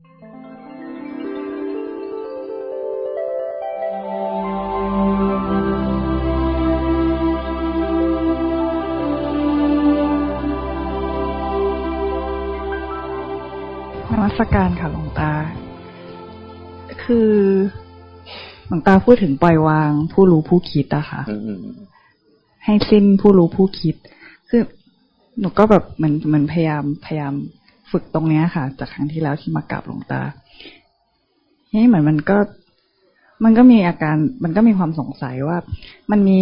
นมัสการค่ะหลวงตา คือหลวงตาพูดถึงปล่อยวาง ผู้รู้ผู้คิดอะค่ะให้สิ้นผู้รู้ผู้คิด คือหนูก็แบบเหมือนเหมือนพยายามพยายาม ฝึกตรงเนี้ยค่ะ จากครั้งที่แล้วที่มากราบหลวงตานี่เหมือนมันก็ มันก็มีอาการ มันก็มีความสงสัยว่า มันมี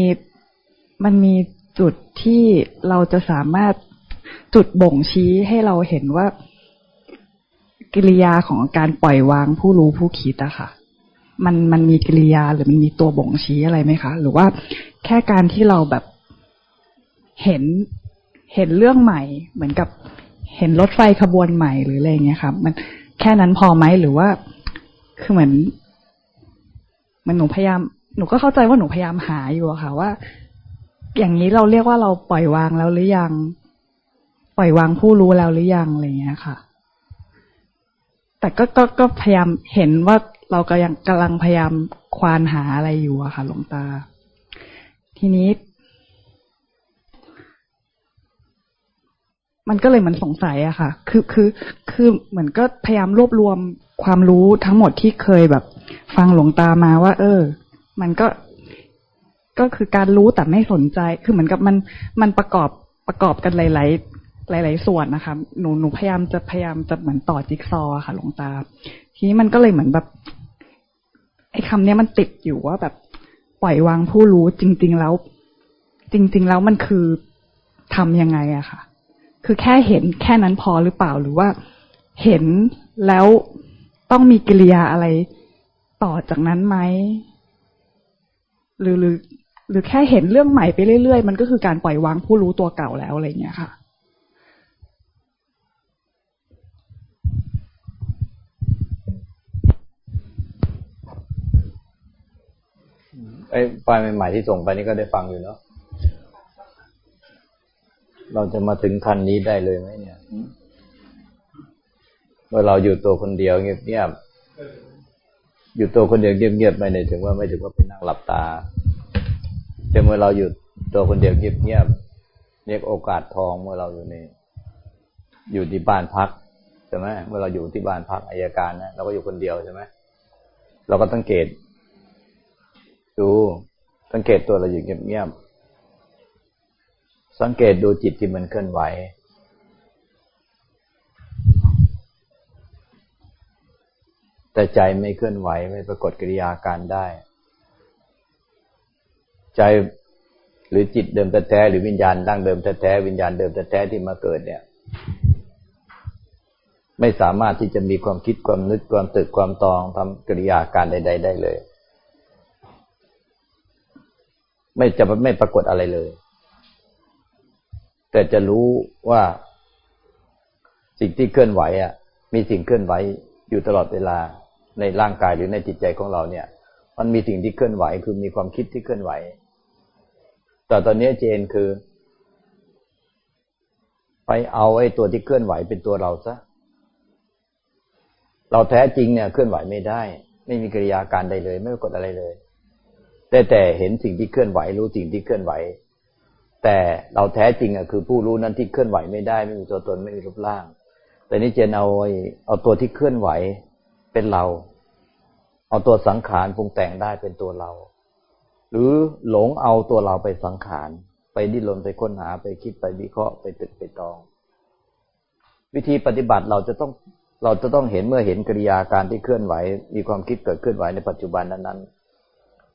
มันมีจุดที่เราจะสามารถจุดบ่งชี้ให้เราเห็นว่ากิริยาของการปล่อยวางผู้รู้ผู้คิดอะค่ะ มันมันมีกิริยาหรือมันมีตัวบ่งชี้อะไรไหมคะ หรือว่าแค่การที่เราแบบเห็นเห็นเรื่องใหม่ เหมือนกับ เห็นรถไฟขบวนใหม่หรืออะไรเงี้ยครับ มันแค่นั้นพอไหมหรือว่า คือเหมือน มันหนูพยายาม หนูก็เข้าใจว่าหนูพยายามหาอยู่อะค่ะ ว่า อย่างนี้เราเรียกว่าเราปล่อยวางแล้วหรือยัง ปล่อยวางผู้รู้แล้วหรือยังอะไรเงี้ยค่ะ แต่ก็ก็ก็พยายามเห็นว่าเราก็ยังกำลังพยายามควานหาอะไรอยู่อะค่ะ หลวงตา ทีนี้ มันก็เลยเหมือนสงสัยอะค่ะ คือคือคือเหมือนก็พยายามรวบรวมความรู้ทั้งหมดที่เคยแบบ ฟังหลวงตามาว่า เออ มันก็ก็คือการรู้แต่ไม่สนใจ คือเหมือนกับมันมันประกอบประกอบกันหลายหลาย ๆ ส่วนนะคะ หนูหนูพยายามจะพยายามจะเหมือนต่อจิ๊กซอค่ะหลวงตา ทีนี้มันก็เลยเหมือนแบบไอ้คำนี้มันติดอยู่ว่าแบบปล่อยวางผู้รู้จริง ๆ แล้ว จริง ๆ แล้วมันคือทำยังไงอะค่ะ คือแค่เห็นแค่นั้นพอหรือเปล่าหรือว่าเห็นแล้วต้องมีกิริยาอะไรต่อจากนั้นไหมหรือหรือ หรือแค่เห็นเรื่องใหม่ไปเรื่อยๆ มันก็คือการปล่อยวางผู้รู้ตัวเก่าแล้วอะไรเงี้ยค่ะไอ้ไฟล์ใหม่ๆที่ส่งไปนี่ก็ได้ฟังอยู่เนาะ เราจะมาถึงขั้นนี้ได้เลยไหมเนี่ยเมื่อเราอยู่ตัวคนเดียวเงียบๆอยู่ตัวคนเดียวเงียบๆไม่ได้ถึงว่าไม่ถึงว่าไปนั่งหลับตา แต่เมื่อเราอยู่ตัวคนเดียวเงียบๆเรียกโอกาสทองเมื่อเราอยู่ในอยู่ที่บ้านพักใช่ไหมเมื่อเราอยู่ที่บ้านพักอายการนะเราก็อยู่คนเดียวใช่ไหมเราก็สังเกต ดูสังเกตตัวเราอยู่เงียบๆ สังเกตดูจิตที่มันเคลื่อนไหว แต่ใจไม่เคลื่อนไหวไม่ปรากฏกิริยาการได้ ใจหรือจิตเดิมแท้หรือวิญญาณดั้งเดิมแท้วิญญาณเดิมแท้ที่มาเกิดเนี่ย ไม่สามารถที่จะมีความคิดความนึกความตึกความตองทำกิริยาการใด ๆ ได้เลย ไม่จะไม่ปรากฏอะไรเลย แต่จะรู้ว่าสิ่งที่เคลื่อนไหวอะ มีสิ่งเคลื่อนไหวอยู่ตลอดเวลาในร่างกายหรือในจิตใจของเราเนี่ย มันมีสิ่งที่เคลื่อนไหวคือมีความคิดที่เคลื่อนไหว แต่ตอนนี้เจนคือ ไปเอาไอ้ตัวที่เคลื่อนไหวเป็นตัวเราซะเราแท้จริงเนี่ยเคลื่อนไหวไม่ได้ ไม่มีกิริยาการใดเลย ไม่ปรากฏอะไรเลย แต่แต่เห็นสิ่งที่เคลื่อนไหว รู้สิ่งที่เคลื่อนไหว แต่เราแท้จริงอะคือผู้รู้นั้นที่เคลื่อนไหวไม่ได้ ไม่มีตัวตนไม่มีรูปร่าง แต่นี่เจนเอาเอาตัวที่เคลื่อนไหวเป็นเรา เอาตัวสังขารปรุงแต่งได้เป็นตัวเรา หรือหลงเอาตัวเราไปสังขารไปดิ้นรนไปค้นหาไปคิดไปวิเคราะห์ไปตึกไปตอง วิธีปฏิบัติเราจะต้องเราจะต้องเห็นเมื่อเห็นกิริยาการที่เคลื่อนไหว มีความคิดเกิดเคลื่อนไหวในปัจจุบันนั้น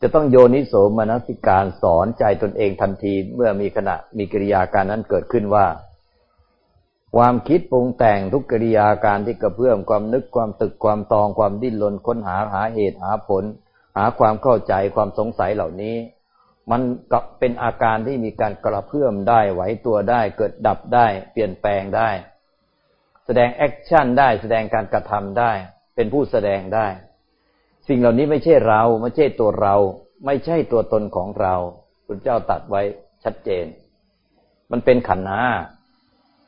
จะต้องโยนิโสมนสิการสอนใจตนเองทันทีเมื่อมีขณะมีกิริยาการนั้นเกิดขึ้นว่า ความคิดปรุงแต่งทุกกิริยาการที่กระเพื่อมความนึกความตึกความตองความดิ้นรนค้นหาหาเหตุหาผล หาความเข้าใจความสงสัยเหล่านี้ มันก็เป็นอาการที่มีการกระเพื่อมได้ไหวตัวได้ เกิดดับได้เปลี่ยนแปลงได้ แสดงแอคชั่นได้แสดงการกระทำได้ เป็นผู้แสดงได้ สิ่งเหล่านี้ไม่ใช่เราไม่ใช่ตัวเรา ไม่ใช่ตัวตนของเราคุณเจ้าตัดไว้ชัดเจน มันเป็นขันธ์หา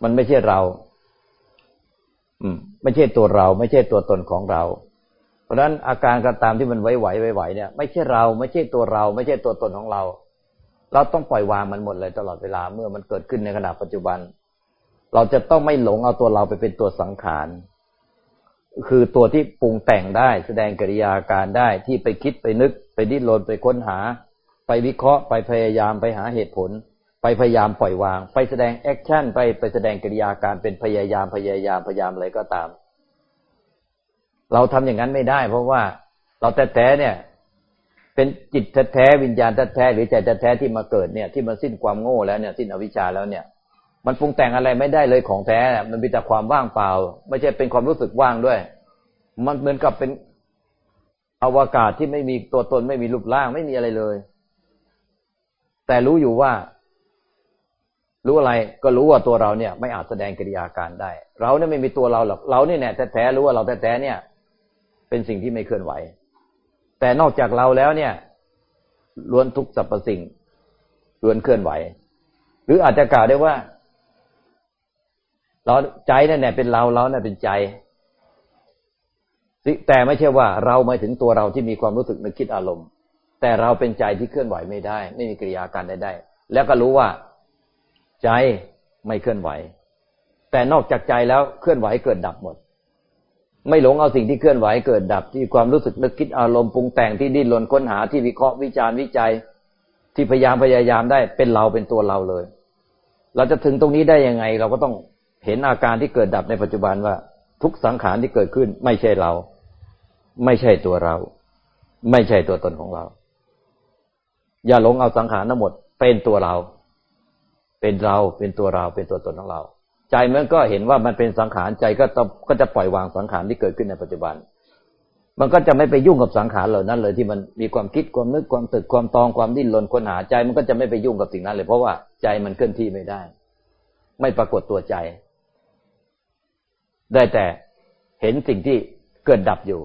มันไม่ใช่เรา อืม ไม่ใช่ตัวเรา ไม่ใช่ตัวตนของเรา เพราะฉะนั้นอาการกระตามที่มันไหวไหวไหวเนี่ย ไม่ใช่เรา ไม่ใช่ตัวเรา ไม่ใช่ตัวตนของเรา เราต้องปล่อยวางมันหมดเลยตลอดเวลาเมื่อมันเกิดขึ้นในขณะปัจจุบัน เราจะต้องไม่หลงเอาตัวเราไปเป็นตัวสังขาร คือตัวที่ปรุงแต่งได้ แสดงกิริยาการได้ที่ไปคิดไปนึก ไปดิ้นรนไปค้นหา ไปวิเคราะห์ไปพยายามไปหาเหตุผล ไปพยายามปล่อยวาง ไปแสดงแอคชั่นไปไปแสดงกิริยาการเป็นพยายามพยายามพยายามอะไรก็ตาม เราทำอย่างนั้นไม่ได้ เพราะว่าเราแต่แท้เนี่ย เป็นจิตแท้วิญญาณแท้หรือใจแท้ที่มาเกิดเนี่ย ที่มันสิ้นความโง่แล้วเนี่ย สิ้นอวิชชาแล้วเนี่ย มันปรุงแต่งอะไรไม่ได้เลยของแท้มันมีแต่ความว่างเปล่า ไม่ใช่เป็นความรู้สึกว่างด้วย มันเหมือนกับเป็นอวกาศที่ไม่มีตัวตนไม่มีรูปร่างไม่มีอะไรเลย แต่รู้อยู่ว่า รู้อะไรก็รู้ว่าตัวเราเนี่ย ไม่อาจแสดงกิริยาการได้ เราเนี่ยไม่มีตัวเราหรอกเราเนี่ยแท้ๆรู้ว่าเราแท้ๆเนี่ย เป็นสิ่งที่ไม่เคลื่อนไหว แต่นอกจากเราแล้วเนี่ย ล้วนทุกสรรพสิ่งล้วนเคลื่อนไหว หรืออาจจะกล่าวได้ว่า เราใจนั่นแหละเป็นเราเรานั่นเป็นใจ แต่ไม่ใช่ว่าเราไม่ถึงตัวเราที่มีความรู้สึกนึกคิดอารมณ์ แต่เราเป็นใจที่เคลื่อนไหวไม่ได้ ไม่มีกิริยาการใดๆแล้วก็รู้ว่า ใจไม่เคลื่อนไหว แต่นอกจากใจแล้วเคลื่อนไหวเกิดดับหมด ไม่หลงเอาสิ่งที่เคลื่อนไหวเกิดดับ ที่ความรู้สึกนึกคิดอารมณ์ปรุงแต่งที่ดิ้นรนค้นหาที่วิเคราะห์วิจารณ์วิจัยที่พยายามพยายามได้เป็นเราเป็นตัวเราเลย เราจะถึงตรงนี้ได้ยังไง เราก็ต้อง เห็นอาการที่เกิดดับในปัจจุบันว่า ทุกสังขารที่เกิดขึ้น ไม่ใช่เรา ไม่ใช่ตัวเรา ไม่ใช่ตัวตนของเรา อย่าหลงเอาสังขารทั้งหมด เป็นตัวเรา เป็นเราเป็นตัวเราเป็นตัวตนของเรา ใจมันก็เห็นว่ามันเป็นสังขารใจก็ต้องก็จะปล่อยวางสังขารที่เกิดขึ้นในปัจจุบัน มันก็จะไม่ไปยุ่งกับสังขารเหล่านั้นเลยที่มันมีความคิดความนึกความตึกความตองความดิ้นรนค้นหาใจ มันก็จะไม่ไปยุ่งกับสิ่งนั้นเลยเพราะว่าใจมันเคลื่อนที่ไม่ได้ ไม่ปรากฏตัวใจ ได้แต่เห็นสิ่งที่เกิดดับอยู่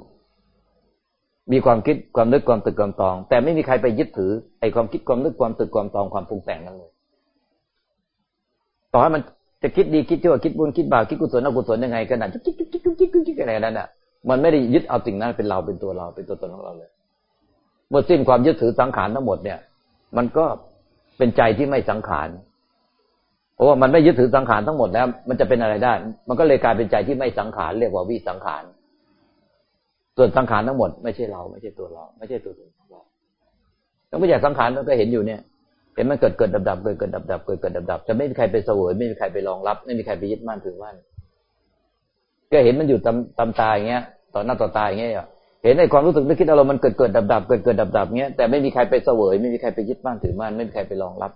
มีความคิดความนึกความตึกความตอง แต่ไม่มีใครไปยึดถือไอ้ความคิดความนึกความตึกความตองความปรุงแต่งนั้นเลยต่อให้มันจะคิดดีคิดชั่วคิดบุญคิดบาปคิดกุศลอกุศลยังไงก็นั่นคิดคิดคิดคิดคิดคิดคิดอะไรนั่นอะมันไม่ได้ยึดเอาสิ่งนั้นเป็นเราเป็นตัวเราเป็นตัวตนของเราเลย เมื่อสิ้นความยึดถือสังขารทั้งหมดเนี่ย มันก็เป็นใจที่ไม่สังขาร ราะว่ามันไม่ยึดถือสังขารทั้งหมดแล้ว มันจะเป็นอะไรได้ มันก็เลยกลายเป็นใจที่ไม่สังขารเรียกว่าวิสังขารส่วนสังขารทั้งหมดไม่ใช่เราไม่ใช่ตัวเรา ไม่ใช่ตัวตนของเราต้องไม่ใช่สังขารมันก็เห็นอยู่เนี่ยเห็นมันเกิดเกิดดับดับเกิดเกิดดับดับเกิดเกิดดับดับจะไม่มีใครไปเสวยไม่มีใครไปรองรับ ไม่มีใครไปยึดมั่นถือมั่นก็เห็นมันอยู่ตำตำตาอย่างเงี้ย ต่อหน้าต่อตาอย่างเงี้ยเห็นในความรู้สึกนึกคิดอารมณ์มันเกิดเกิดดับดับเกิดเกิดดับดับเงี้ยแต่ไม่มีใครไปเสวย ไม่มีใครไปยึดมั่นถือมั่นไม่มีใครไปรองรับ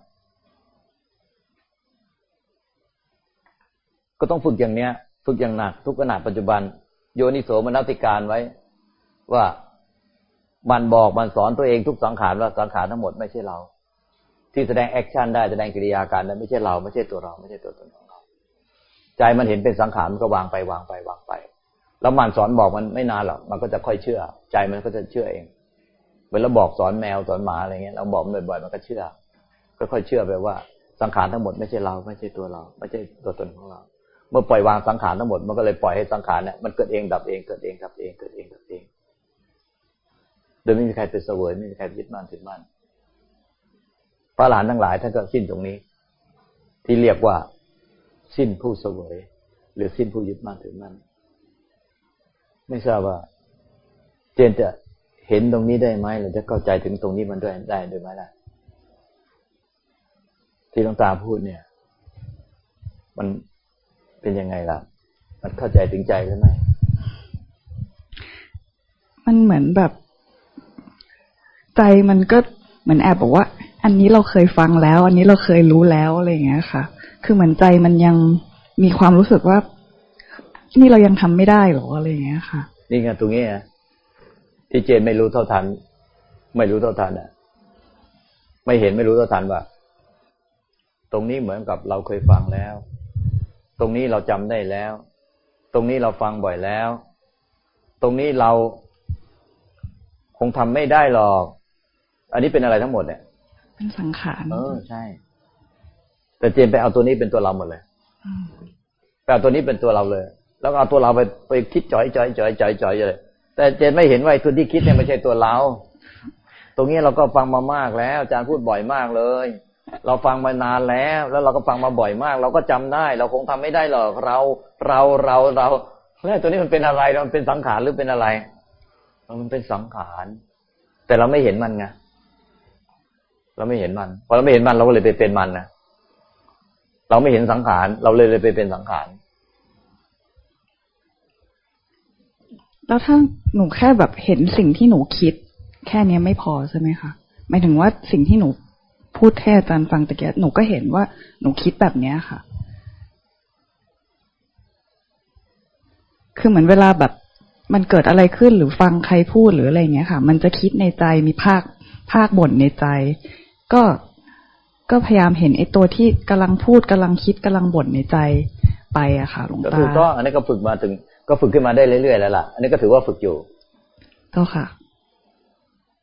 ก็ต้องฝึกอย่างเนี้ย ฝึกอย่างหนัก ทุกขณะปัจจุบัน โยนิโสมนสิการไว้ ว่ามันบอกมันสอนตัวเองทุกสังขารว่าสังขารทั้งหมดไม่ใช่เรา ที่แสดง action ได้แสดงกิริยาอาการนั้นไม่ใช่เราไม่ใช่ตัวเรา ไม่ใช่ตัวตนของเรา ใจมันเห็นเป็นสังขารมันก็วางไปวางไปวางไป แล้วมันสอนบอกมันไม่นานหรอกมันก็จะค่อยเชื่อ ใจมันก็จะเชื่อเองเหมือนเราบอกสอนแมวสอนหมาอะไรเงี้ยเราบอกมันบ่อยๆมันก็เชื่อค่อยๆเชื่อไปว่าสังขารทั้งหมดไม่ใช่เรา ไม่ใช่ตัวเรา ไม่ใช่ตัวตนของเรา มื่อปล่อยวางสังขารทั้งหมดมันก็เลยปล่อยให้สังขารเนี่ยมันเกิดเองดับเองเกิดเองดับเองเกิดเองดับเอง โดยไม่มีใครเป็นเสวยไม่มีใครยึดมั่นถือมั่นพระหลานทั้งหลายท่านก็สิ้นตรงนี้ ที่เรียกว่า สิ้นผู้เสวย หรือสิ้นผู้ยึดมั่นถือมั่นไม่ทราบว่า เจนจะเห็นตรงนี้ได้ไหมหรือจะเข้าใจถึงตรงนี้มันด้วยได้ด้วยไหมล่ะ ที่หลวงตาพูดเนี่ย มัน เป็นยังไงล่ะ มันเข้าใจถึงใจหรือไม่มันเหมือนแบบ ใจมันก็เหมือนแอบบอกว่า อันนี้เราเคยฟังแล้ว อันนี้เราเคยรู้แล้วอะไรอย่างเงี้ยค่ะ คือเหมือนใจมันยังมีความรู้สึกว่า นี่เรายังทำไม่ได้หรออะไรอย่างเงี้ยค่ะ นี่ไงตรงนี้ที่เจนไม่รู้เท่าทัน ไม่รู้เท่าทันอะ ไม่เห็นไม่รู้เท่าทันว่า ตรงนี้เหมือนกับเราเคยฟังแล้ว ตรงนี้เราจำได้แล้ว ตรงนี้เราฟังบ่อยแล้ว ตรงนี้เราคงทำไม่ได้หรอก อันนี้เป็นอะไรทั้งหมดเนี่ย เป็นสังขาร เออใช่ แต่เจมไปเอาตัวนี้เป็นตัวเราหมดเลยไปเอาตัวนี้เป็นตัวเราเลย แล้วเอาตัวเราไปไปคิดจ่อยจ่อยจ่อยจ่อยจ่อยเลย แต่เจนไม่เห็นว่าตัวที่คิดเนี่ยไม่ใช่ตัวเรา ตรงนี้เราก็ฟังมามากแล้ว อาจารย์พูดบ่อยมากเลย เราฟังมานานแล้ว แล้วเราก็ฟังมาบ่อยมาก เราก็จำได้ เราคงทำไม่ได้หรอกเราเราเราเราแล้วตัวนี้มันเป็นอะไรมันเป็นสังขารหรือเป็นอะไร มันเป็นสังขาร แต่เราไม่เห็นมันไงเราไม่เห็นมันพอเราไม่เห็นมันเราก็เลยไปเป็นมันนะเราไม่เห็นสังขาร เราเลยเลยไปเป็นสังขารแล้วถ้าหนูแค่แบบเห็นสิ่งที่หนูคิด แค่นี้ไม่พอใช่ไหมคะหมายถึงว่าสิ่งที่หนู พูดแค่อาจารย์ฟังตะเกียหนูก็เห็นว่า หนูคิดแบบเนี้ยค่ะ คือเหมือนเวลาแบบ มันเกิดอะไรขึ้นหรือฟังใครพูดหรืออะไรเงี้ยค่ะ มันจะคิดในใจมีภาคภาคบ่นในใจ ก็ก็พยายามเห็นไอ้ตัวที่กำลังพูดกำลังคิดกำลังบ่นในใจไปอะค่ะหลวงตาถูกต้องอันนี้ก็ฝึกมาถึง ก็ฝึกขึ้นมาได้เรื่อยๆแล้วล่ะ อันนี้ก็ถือว่าฝึกอยู่ก็ค่ะ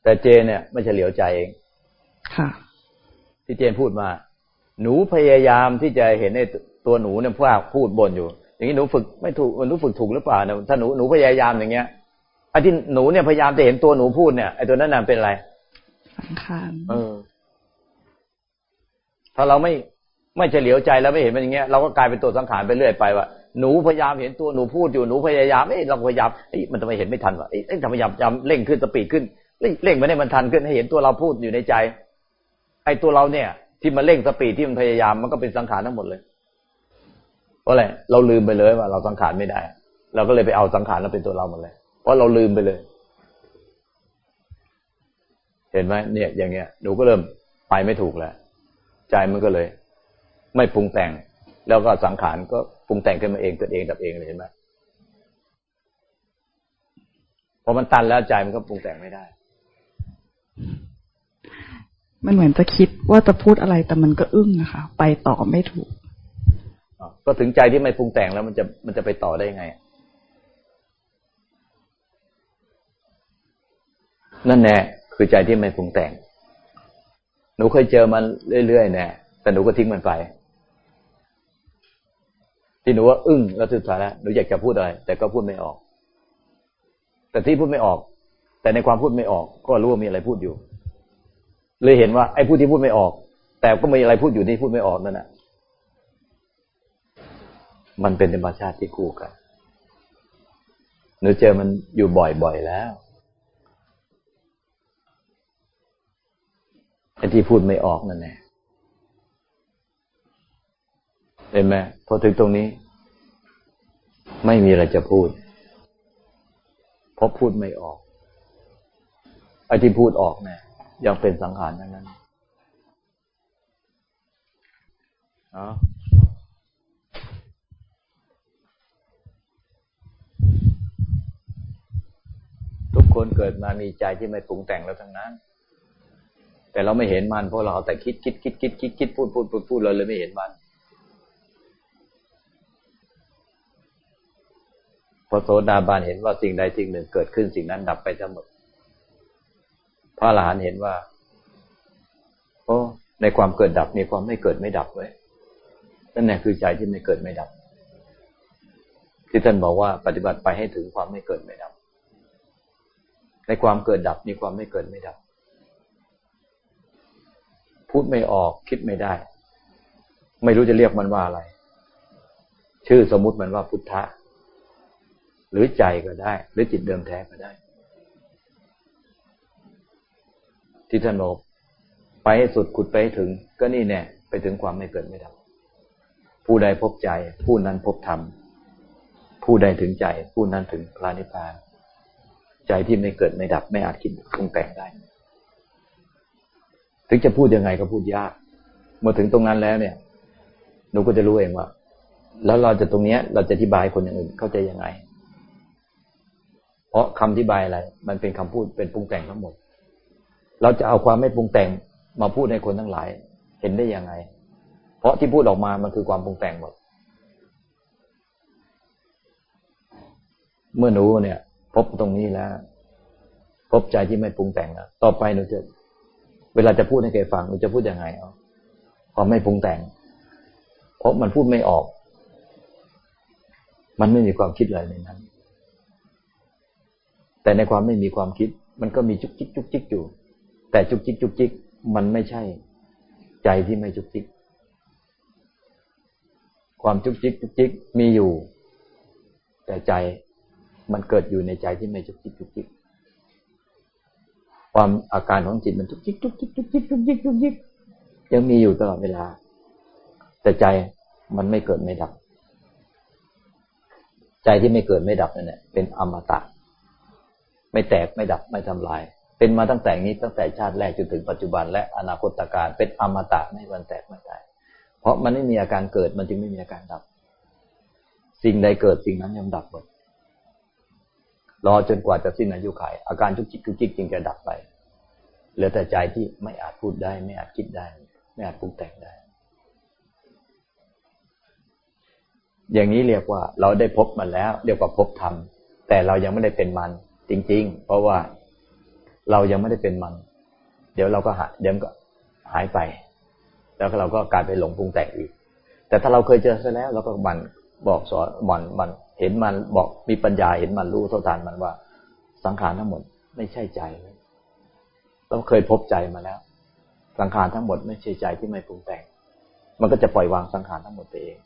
แต่เจเนี่ยไม่เฉลียวใจเองค่ะ ที่เจนพูดมา หนูพยายามที่จะเห็นในตัวหนูเนี่ยพูดพูดบ่นอยู่ อย่างนี้หนูฝึกไม่ถูกหนูฝึกถูกหรือเปล่าเนี่ยถ้าหนูหนูพยายามอย่างเงี้ยไอ้ที่หนูเนี่ยพยายามจะเห็นตัวหนูพูดเนี่ยไอ้ตัวนั้นน่ะเป็นอะไรสังขารเออ ถ้าเราไม่ไม่เฉลียวใจแล้วไม่เห็นมันอย่างเงี้ยเราก็กลายเป็นตัวสังขารไปเรื่อยไปว่าหนูพยายามเห็นตัวหนูพูดอยู่หนูพยายามเอ้เราพยายามเอ้มันทำไมเห็นไม่ทันวะเอ้ทำไมพยายามจำเร่งขึ้นสปีดขึ้นเร่งไม่ได้มันทันขึ้นให้เห็นตัวเราพูดอยู่ในใจ ไอ้ตัวเราเนี่ย ที่มันเร่งสปีดที่มันพยายามมันก็เป็นสังขารทั้งหมดเลยเพราะอะไรเราลืมไปเลยว่าเราสังขารไม่ได้ เราก็เลยไปเอาสังขารแล้วเป็นตัวเราหมดเลยเพราะเราลืมไปเลย เห็นไหมเนี่ย อย่างเงี้ยหนูก็เริ่มไปไม่ถูกแล้วใจมันก็เลย ไม่ปรุงแต่ง แล้วก็สังขารก็ปรุงแต่งขึ้นมาเองเกิดเองกับเองเลยเห็นไหมพอมันตันแล้วใจมันก็ปรุงแต่งไม่ได้ มันเหมือนจะคิดว่าจะพูดอะไรแต่มันก็อึ้งนะคะ ไปต่อไม่ถูกก็ถึงใจที่ไม่ปรุงแต่งแล้วมันจะมันจะไปต่อได้ยังไง นั่นแน่คือใจที่ไม่ปรุงแต่ง หนูเคยเจอมันเรื่อยๆแน่แต่หนูก็ทิ้งมันไปที่หนูว่าอึ้งแล้วสุดท้ายแล้วหนูอยากจะพูดอะไร แต่ก็พูดไม่ออก แต่ที่พูดไม่ออก แต่ในความพูดไม่ออก ก็รู้ว่ามีอะไรพูดอยู่ เลยเห็นว่าไอ้พูดที่พูดไม่ออก แต่ก็มีอะไรพูดอยู่ที่พูดไม่ออกนั่นแหะมันเป็นธรรมชาติที่คู่กันหนูเจอมันอยู่บ่อยๆแล้วไอ้ที่พูดไม่ออกนั่นแหละเห็นไหมพอถึงตรงนี้ ไม่มีอะไรจะพูดเพราะพูดไม่ออกไอ้ที่พูดออกเนี่ย ยังเป็นสังขารนั้นนั้นอ๋อทุกคนเกิดมามีใจที่ไม่ปรุงแต่งแล้วทั้งนั้น แต่เราไม่เห็นมันเพราะเราแต่คิดคิดคิดคิดคิดคิดพูดพูดพูดพูดเราเลยไม่เห็นมันพอโสดาบันเห็นว่าสิ่งใดสิ่งหนึ่งเกิดขึ้นสิ่งนั้นดับไปทั้งหมด พระอรหันต์เห็นว่าโอ้ในความเกิดดับมีความไม่เกิดไม่ดับไว้นั่นแหละคือใจที่ไม่เกิดไม่ดับ ที่ท่านบอกว่าปฏิบัติไปให้ถึงความไม่เกิดไม่ดับ ในความเกิดดับมีความไม่เกิดไม่ดับ พูดไม่ออกคิดไม่ได้ ไม่รู้จะเรียกมันว่าอะไร ชื่อสมมุติมันว่าพุทธะหรือใจก็ได้ หรือจิตเดิมแท้ก็ได้ ที่ท่านบอกไปให้สุดขุดไปให้ถึง ก็นี่แน่ไปถึงความไม่เกิดไม่ดับผู้ใดพบใจ ผู้นั้นพบธรรมผู้ใดถึงใจ ผู้นั้นถึงพระนิพพาน ใจที่ไม่เกิดไม่ดับ ไม่อาจคิดปรุงแต่งได้ ถึงจะพูดยังไงก็พูดยากเมื่อถึงตรงนั้นแล้วเนี่ยหนูก็จะรู้เองว่า แล้วเราจะตรงเนี้ย เราจะอธิบายคนอย่างอื่นเข้าใจยังไง เพราะคำอธิบายอะไร มันเป็นคำพูดเป็นปรุงแต่งทั้งหมด เราจะเอาความไม่ปรุงแต่งมาพูดให้คนทั้งหลาย เห็นได้ยังไง เพราะที่พูดออกมามันคือความปรุงแต่งหมด เมื่อหนูเนี่ย พบตรงนี้แล้ว พบใจที่ไม่ปรุงแต่งแล้วต่อไปหนูจะ เวลาจะพูดให้แกฟังหนูจะพูดยังไงเอาพอไม่ปรุงแต่ง เพราะมันพูดไม่ออก มันไม่มีความคิดอะไรในนั้น แต่ในความไม่มีความคิด มันก็มีจุกจิกจุกจิกอยู่ แต่จุกจิกจุกจิกมันไม่ใช่ ใจที่ไม่จุกจิก ความจุกจิกจุกจิกมีอยู่ แต่ใจมันเกิดอยู่ในใจที่ไม่จุกจิกจุกจิก ความอาการของจิตมันจุกจิกจุกจิกจุกจิกจุกจิกจุกจิกยังมีอยู่ตลอดเวลา แต่ใจมันไม่เกิดไม่ดับ ใจที่ไม่เกิดไม่ดับนั่นแหละเป็นอมตะ ไม่แตกไม่ดับไม่ทำลาย เป็นมาตั้งแต่นี้ตั้งแต่ชาติแรกจนถึงปัจจุบันและอนาคตการเป็นอมตะไม่วันแตกไม่ตายเพราะมันไม่มีอาการเกิดมันจึงไม่มีอาการดับ สิ่งใดเกิดสิ่งนั้นย่อมดับหมดรอจนกว่าจะสิ้นอายุขัยอาการจุกจิกจุกจิกจึงจะดับไปเหลือแต่ใจที่ไม่อาจพูดได้ ไม่อาจคิดได้ ไม่อาจปรุงแต่งได้ อย่างนี้เรียกว่า เราได้พบมันแล้ว เรียกว่าพบธรรมแต่เรายังไม่ได้เป็นมัน จริง ๆ เพราะว่า เรายังไม่ได้เป็นมัน เดี๋ยวเราก็หายเดี๋ยวก็หายไป แล้วเราก็กลายไปหลงปรุงแต่งอีก แต่ถ้าเราเคยเจอซะแล้วเราก็มันบอกสอนมันมันเห็นมันบอกมีปัญญาเห็นมันรู้เท่าทานมันว่า สังขารทั้งหมดไม่ใช่ใจเราเคยพบใจมาแล้ว สังขารทั้งหมดไม่ใช่ใจที่ไม่ปรุงแต่ง มันก็จะปล่อยวางสังขารทั้งหมดไปเอง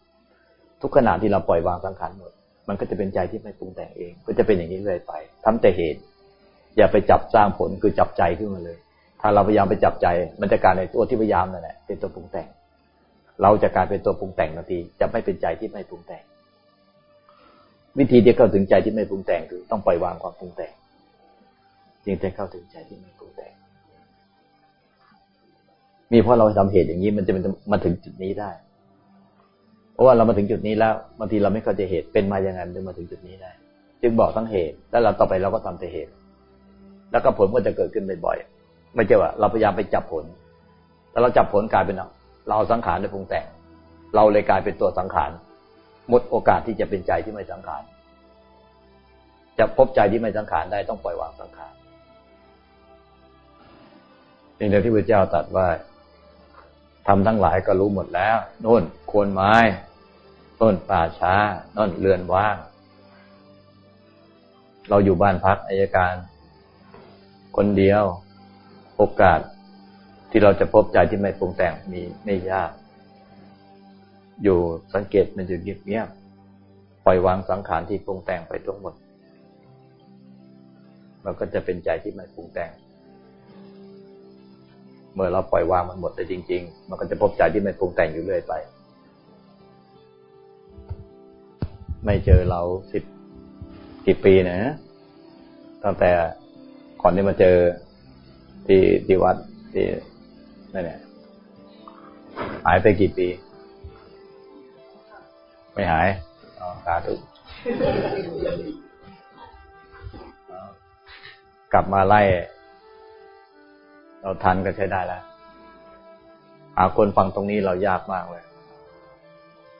ทุกขณะที่เราปล่อยวางสังขารหมด มันก็จะเป็นใจที่ไม่ปรุงแต่งเอง ก็จะเป็นอย่างนี้เรื่อยไปทำแต่เหตุ อย่าไปจับสร้างผลคือจับใจขึ้นมาเลย ถ้าเราพยายามไปจับใจ มันจะกลายในตัวที่พยายามนั่นแหละเป็นตัวปรุงแต่ง เราจะกลายเป็นตัวปรุงแต่งนาทีจะไม่เป็นใจที่ไม่ปรุงแต่ง วิธีที่เข้าถึงใจที่ไม่ปรุงแต่งคือต้องปล่อยวางความปรุงแต่งจึงจะเข้าถึงใจที่ไม่ปรุงแต่งมีเพราะเราทำเหตุอย่างนี้มันจะมาถึงจุดนี้ได้ เพราะว่าเรามาถึงจุดนี้แล้วบางทีเราไม่เข้าใจเหตุเป็นมาอย่างนั้นจึงมาถึงจุดนี้ได้ จึงบอกทั้งเหตุ แล้วเราต่อไปเราก็ทำแต่เหตุ แล้วก็ผลก็จะเกิดขึ้นบ่อยๆไม่ใช่ว่า เราพยายามไปจับผล แต่เราจับผลกลายเป็นเราสังขารในปรุงแต่ง เราเลยกลายเป็นตัวสังขารหมดโอกาสที่จะเป็นใจที่ไม่สังขารจะพบใจที่ไม่สังขารได้ต้องปล่อยวางสังขารนี่เดียวที่พระเจ้าตรัสว่าทำทั้งหลายก็รู้หมดแล้วน่นโคนไม้ต้นป่าช้าน่นเรือนว่าง เราอยู่บ้านพักอายการ คนเดียว โอกาสที่เราจะพบใจที่ไม่ปรุงแต่งมีไม่ยาก อยู่สังเกตมันอยู่เงียบๆปล่อยวางสังขารที่ปรุงแต่งไปทั้งหมดมันก็จะเป็นใจที่ไม่ปรุงแต่ง เมื่อเราปล่อยวางมันหมดได้จริง ๆ มันก็จะพบใจที่ไม่ปรุงแต่งอยู่เรื่อยไป ไม่เจอเราสิบกี่ปีนะตั้งแต่ ก่อนที่มาเจอที่ที่วัดที่นั่นเนี่ยหายไปกี่ปี ไม่หายสาธุกลับมาไล่ เราทันก็ใช้ได้แล้วหาคนฟังตรงนี้เรายากมากเลย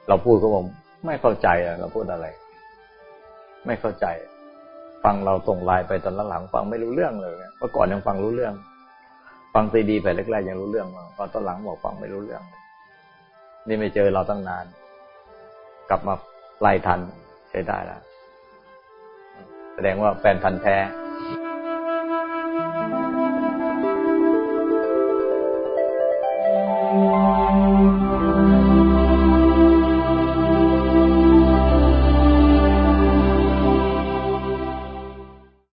เราพูดก็ผมไม่เข้าใจอะเราพูดอะไร ไม่เข้าใจ ฟังเราส่งไลน์ไปตอนหลังฟังไม่รู้เรื่องเลยเมื่อก่อนยังฟังรู้เรื่อง ฟังซีดีไปแรกๆยังรู้เรื่องพอตอนหลังบอกฟังไม่รู้เรื่อง นี่ไม่เจอเราตั้งนาน กลับมาไล่ทันใช้ได้แล้วแสดงว่าแฟนทันแท้